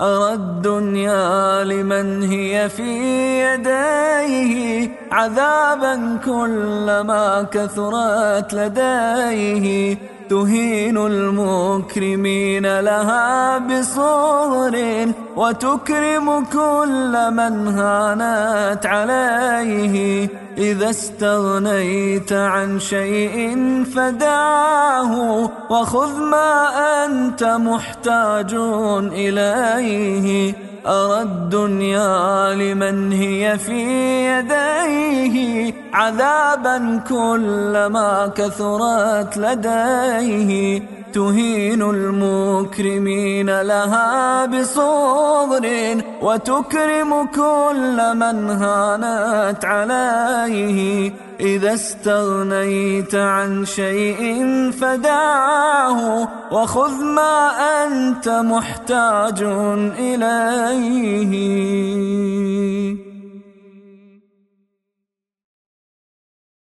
أرى الدنيا لمن هي في يديه عذابا كلما كثرت لديه. تهين المكرمين لها بصغر وتكرم كل من هانت عليه. إذا استغنيت عن شيء فدعه وخذ ما أنت محتاج إليه. أرى الدنيا لمن هي في يديه؟ عذابا كلما كثرت لديه. تهين المكرمين لها بصغر وتكرم كل من هانت عليه. إذا استغنيت عن شيء فدعه وخذ ما أنت محتاج إليه.